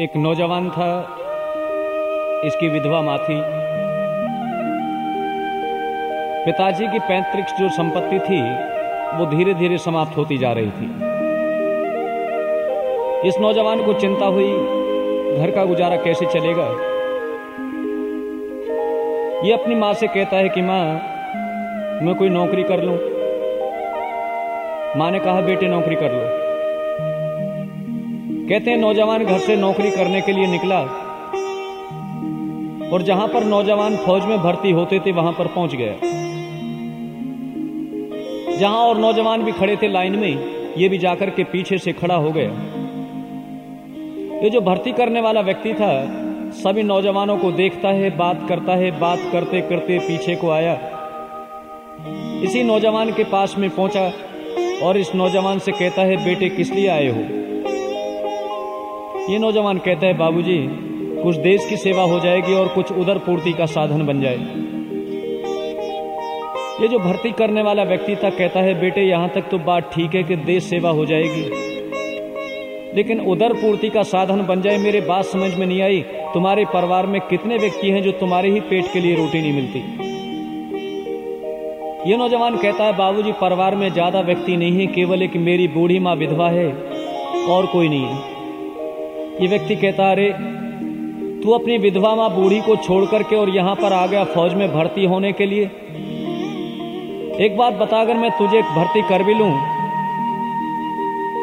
एक नौजवान था, इसकी विधवा माँ थी पिताजी की पैतृक जो संपत्ति थी, वो धीरे धीरे समाप्त होती जा रही थी। इस नौजवान को चिंता हुई, घर का गुजारा कैसे चलेगा? ये अपनी माँ से कहता है कि, माँ, मैं कोई नौकरी कर लूँ? माँ ने कहा, बेटे, नौकरी कर लो। कहते हैं, नौजवान घर से नौकरी करने के लिए निकला और जहाँ पर नौजवान फौज में भर्ती होते थे, वहाँ पर पहुँच गया। जहाँ और नौजवान भी खड़े थे लाइन में, ये भी जाकर के पीछे से खड़ा हो गया। ये जो भर्ती करने वाला व्यक्ति था, सभी नौजवानों को देखता है, बात करता है, बात करते करते पीछे को आया। इसी नौजवान के पास में पहुँचा और इस नौजवान से कहता है, बेटे, किस लिए आए हो? ये नौजवान कहता है, बाबूजी, कुछ देश की सेवा हो जाएगी और कुछ उधर पूर्ति का साधन बन जाए। ये जो भर्ती करने वाला व्यक्ति था, कहता है, बेटे, यहाँ तक तो बात ठीक है कि देश सेवा हो जाएगी। लेकिन उधर पूर्ति का साधन बन जाए, मेरे बात समझ में नहीं आई। तुम्हारे परिवार में कितने व्यक्ति हैं जो तुम्हारे ही पेट के लिए रोटी नहीं मिलती? ये नौजवान कहता है, बाबूजी, परिवार में ज़्यादा व्यक्ति नहीं है, केवल एक मेरी बूढ़ी माँ विधवा है और कोई नहीं है। ये व्यक्ति कहता, अरे, तू अपनी विधवा माँ बूढ़ी को छोड़ करके और यहाँ पर आ गया फौज में भर्ती होने के लिए? एक बात बता, अगर मैं तुझे भर्ती कर भी लूँ,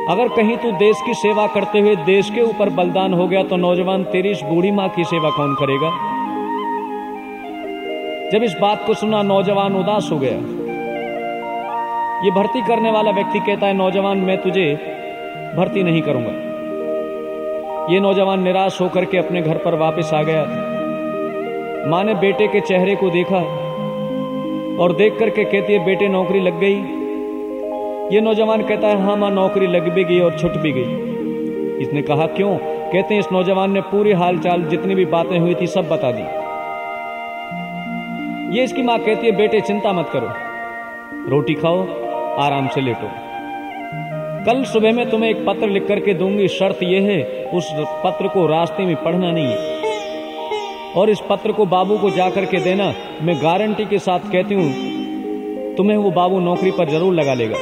अगर कहीं तू देश की सेवा करते हुए देश के ऊपर बलिदान हो गया तो नौजवान तेरी इस बूढ़ी माँ की सेवा कौन करेगा? जब इस बात को सुना नौजवान उदास हो गया। ये भर्ती करने वाला व्यक्ति कहता है, नौजवान, मैं तुझे भर्ती नहीं करूँगा। ये नौजवान निराश होकर के अपने घर पर वापस आ गया। था माँ ने बेटे के चेहरे को देखा और देख करके कहती है, बेटे, नौकरी लग गई। ये नौजवान कहता है हाँ माँ, नौकरी लग भी गई और छुट भी गई। इसने कहा, क्यों? कहते हैं, इस नौजवान ने पूरी हालचाल, जितनी भी बातें हुई थी, सब बता दी। ये इसकी माँ कहती है, बेटे, चिंता मत करो। रोटी खाओ, आराम से लेटो। कल सुबह में तुम्हें एक पत्र लिख करके दूँगी। शर्त यह है, उस पत्र को रास्ते में पढ़ना नहीं। है और इस पत्र को बाबू को जाकर के देना, मैं गारंटी के साथ कहती हूँ, तुम्हें वो बाबू नौकरी पर ज़रूर लगा लेगा।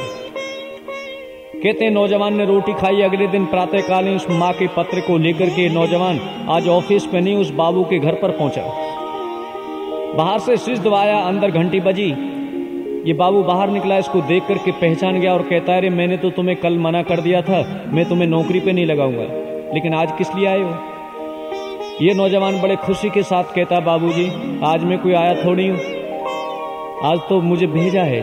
कहते नौजवान ने रोटी खाई, अगले दिन प्रातःकालीन उस माँ के पत्र को लेकर के नौजवान आज ऑफ़िस में नहीं, उस बाबू के घर पर पहुँचा। बाहर से स्विच दबाया अंदर घंटी बजी ये बाबू बाहर निकला, इसको देख करके पहचान गया और कहता है, अरे, मैंने तो तुम्हें कल मना कर दिया था, मैं तुम्हें नौकरी पे नहीं लगाऊँगा। लेकिन आज किस लिए आए हो? ये नौजवान बड़े खुशी के साथ कहता, बाबूजी, आज मैं कोई आया थोड़ी हूँ। आज तो मुझे भेजा है।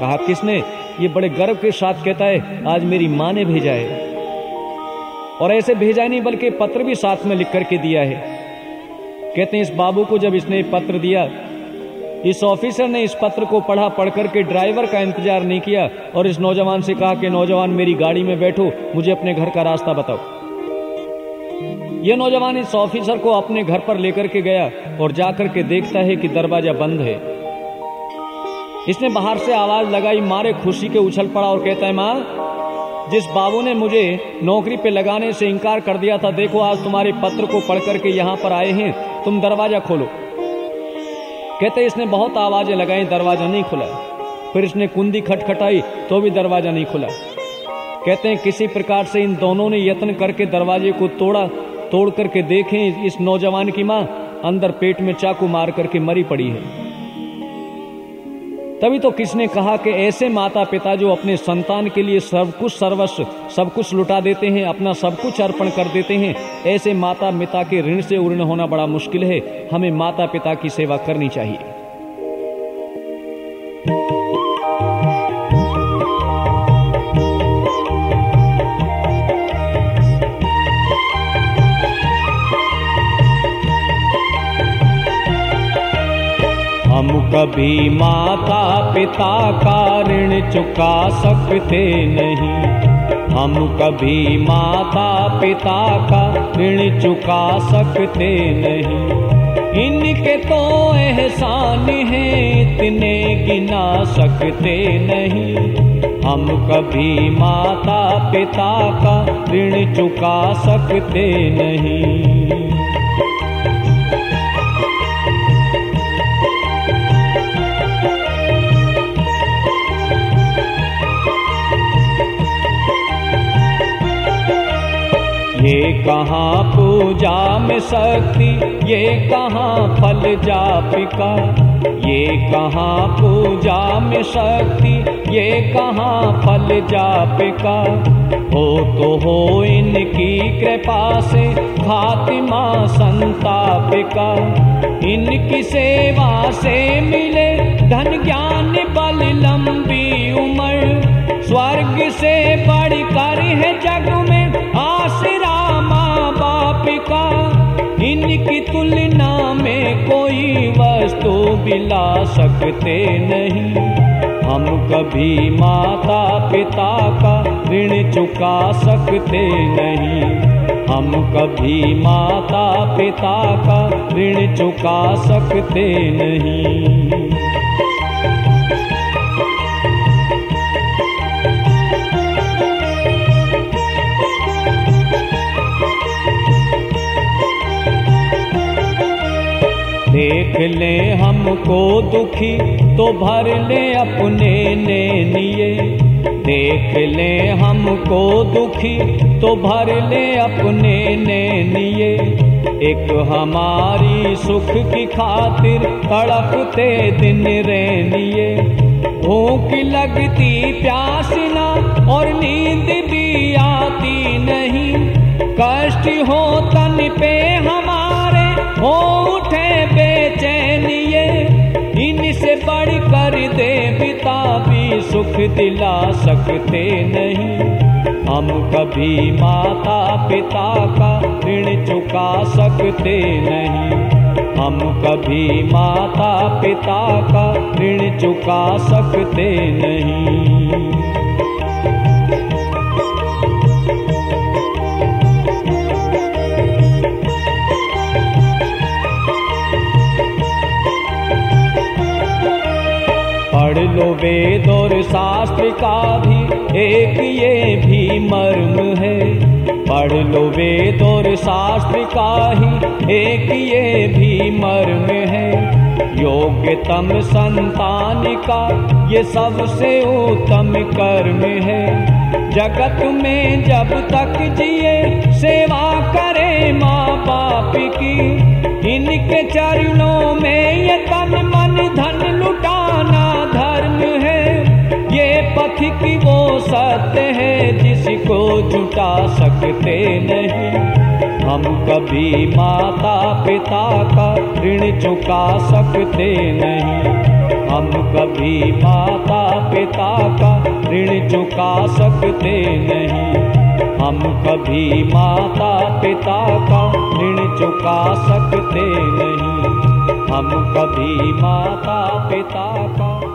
कहा, किसने? ये बड़े गर्व के साथ कहता है, आज मेरी माँ ने भेजा है। और ऐसे भेजा नहीं, बल्कि पत्र भी साथ में लिख करके दिया है। कहते हैं, इस बाबू को जब इसने पत्र दिया इस ऑफिसर ने इस पत्र को पढ़ा पढ़कर के ड्राइवर का इंतज़ार नहीं किया और इस नौजवान से कहा कि, नौजवान, मेरी गाड़ी में बैठो, मुझे अपने घर का रास्ता बताओ। यह नौजवान इस ऑफिसर को अपने घर पर लेकर के गया और जाकर के देखता है कि दरवाज़ा बंद है। इसने बाहर से आवाज़ लगाई, मारे खुशी के उछल पड़ा और कहता है, माँ, जिस बाबू ने मुझे नौकरी पे लगाने से इनकार कर दिया था, देखो आज तुम्हारे पत्र को पढ़ करके यहाँ पर आए हैं, तुम दरवाज़ा खोलो। कहते इसने बहुत आवाज़ें लगाई, दरवाज़ा नहीं खुला। फिर इसने कुंदी खटखटाई तो भी दरवाज़ा नहीं खुला। कहते हैं, किसी प्रकार से इन दोनों ने यत्न करके दरवाजे को तोड़ा, तोड़ करके देखें, इस नौजवान की माँ अंदर पेट में चाकू मार करके मरी पड़ी है। तभी तो किसने कहा कि ऐसे माता पिता जो अपने संतान के लिए सब कुछ सर्वस्व, सब कुछ लुटा देते हैं, अपना सब कुछ अर्पण कर देते हैं, ऐसे माता पिता के ऋण से उर्ण होना बड़ा मुश्किल है। हमें माता पिता की सेवा करनी चाहिए। हम कभी माता पिता का ऋण चुका सकते नहीं। हम कभी माता पिता का ऋण चुका सकते नहीं। इनके तो एहसान है, इतने गिना सकते नहीं। हम कभी माता पिता का ऋण चुका सकते नहीं। ये कहाँ पूजा में शक्ति? ये कहाँ फल जापिका ये कहाँ पूजा में शक्ति? ये कहाँ फल जापिका हो तो हो इनकी कृपा से खातिमा संतापिका इनकी सेवा से मिले धन ज्ञान बल लंबी उम्र। स्वर्ग से बढ़कर वस्तु बिला सकते नहीं। हम कभी माता पिता का ऋण चुका सकते नहीं। हम कभी माता पिता का ऋण चुका सकते नहीं। हमको दुखी तो भर ले अपने ने निये देख ले हमको दुखी तो भर ले अपने ने निये एक हमारी सुख की खातिर तड़पते दिन रेनिए भूख लगती प्यास ना और नींद भी आती नहीं। कष्ट हो तन पे हमारे हो सुख दिला सकते नहीं। हम कभी माता पिता का ऋण चुका सकते नहीं। हम कभी माता पिता का ऋण चुका सकते नहीं। वेद और शास्त्र का भी एक ये भी मर्म है। पढ़ लो वेद और शास्त्र का ही एक ये भी मर्म है। योग्यतम संतान का ये सबसे उत्तम कर्म है। जगत में जब तक जिए सेवा करे माँ बाप की, इनके चरणों में पथिक वो सत्य है, जिसको जुटा सकते नहीं। हम कभी माता पिता का ऋण चुका सकते नहीं। हम कभी माता पिता का ऋण चुका सकते नहीं। हम कभी माता पिता का ऋण चुका सकते नहीं। हम कभी माता पिता का